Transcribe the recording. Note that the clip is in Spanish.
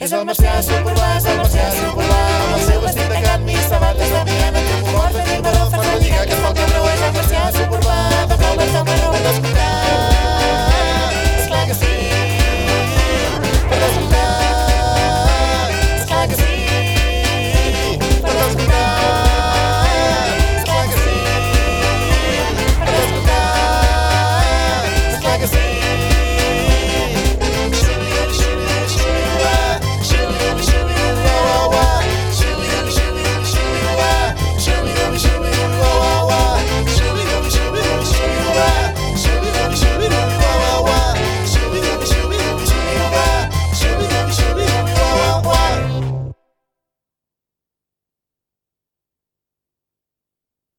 És el Macià Superbà, és el